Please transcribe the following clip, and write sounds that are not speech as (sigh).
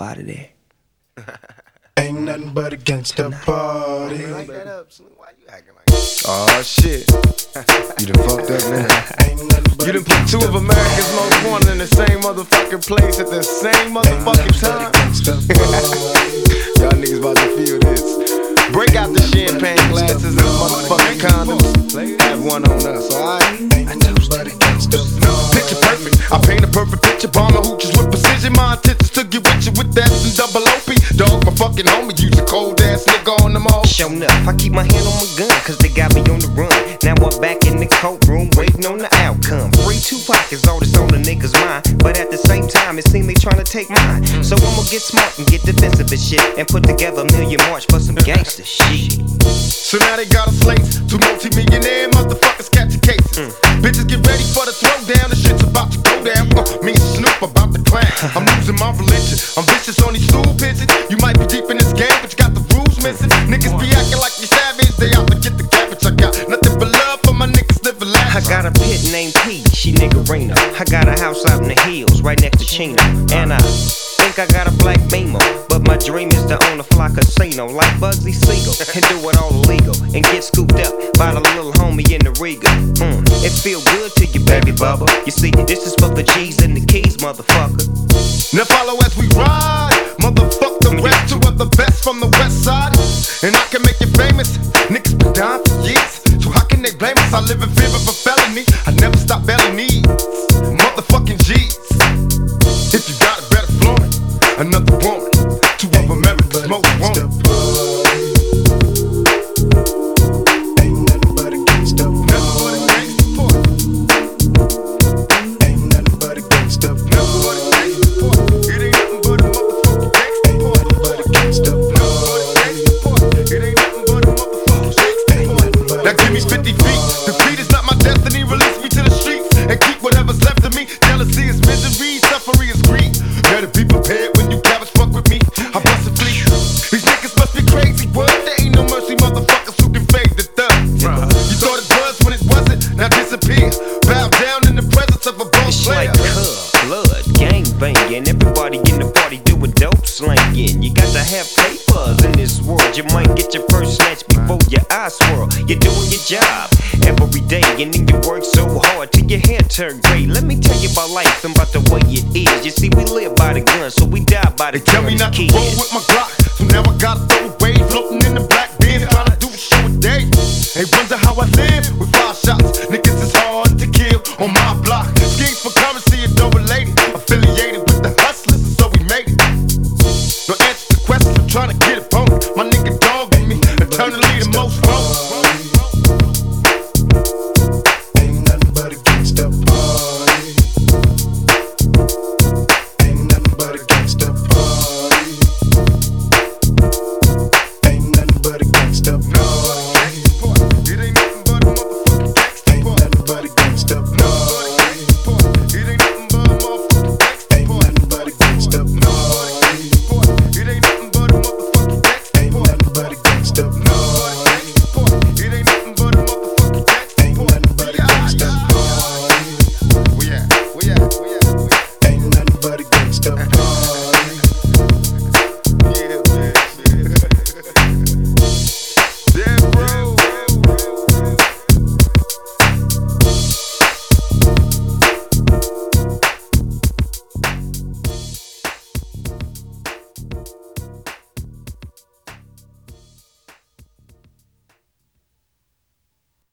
up out of there. (laughs) Ain't nothing but a gangsta party. Like that up, Slim. Why you acting like that? Oh shit. You done fucked up now. (laughs) Ain't nothing but You a done put two of America's most wanted in the same motherfucking place at the same motherfucking time. One on us, alright? Picture perfect. I paint a perfect picture. Bomb the hooches with precision. My intentions to get with you with that and double OP. a cold nigga on them all. Shown up, I keep my hand on my gun, cause they got me on the run. Now I'm back in the courtroom, waiting on the outcome. Free Tupac is all that's on the niggas' mind. But at the same time, it seems they to take mine. So I'ma get smart and get defensive and shit. And put together a million march for some gangster shit. So now they got a slates. Two multi-millionaire motherfuckers catch catching cases. Bitches get ready for the throwdown. The shit's about to go down. Uh, me and Snoop about to clown. (laughs) I'm losing my religion. I'm vicious on these stool pigeons. You might be deep in this game, but you got the missing. Niggas be acting like you savage. They out to get the cabbage. I got nothing but love for my niggas living I got a pit named P, she niggerina. I got a house out in the hills, right next to Chino. And I think I got a black beamer. But my dream is to own a fly casino like Bugsy Siegel. And do it all illegal. And get scooped up by the little homie in the Riga. Mm, it feel good to you, baby bubba. You see, this is for the G's and the keys, motherfucker. Now follow as we ride. The best from the west side. And I can make you famous. Niggas been down for years. So how can they blame us? I live in fear of a felony. I never stop It ain't nothing but a motherfucking gangster Ain't party. nothing but Now give me 50 feet. Defeat is not my destiny. Release me to the streets and keep whatever's left of me. Jealousy is misery, suffering is greed. Better be prepared when you cabbage fuck with me. I bust a fleet. These niggas must be crazy. What? There ain't no mercy, motherfuckers who can fade the thug. You thought it was when it wasn't. Now disappear. Bow down in the presence of a boss It's player. like blood, gang banging. Everybody in the party doing dope slanging. You got to have in this world. You might get your first snatch before your eyes swirl. You're doing your job every day, and then you work so hard till your hair turn gray. Let me tell you about life and about the way it is. You see, we live by the gun, so we die by the They tell gun me not to roll with my Glock, so now I gotta throw away. Floating in the black bin, trying to do a show a day. They wonder how I live with five shots.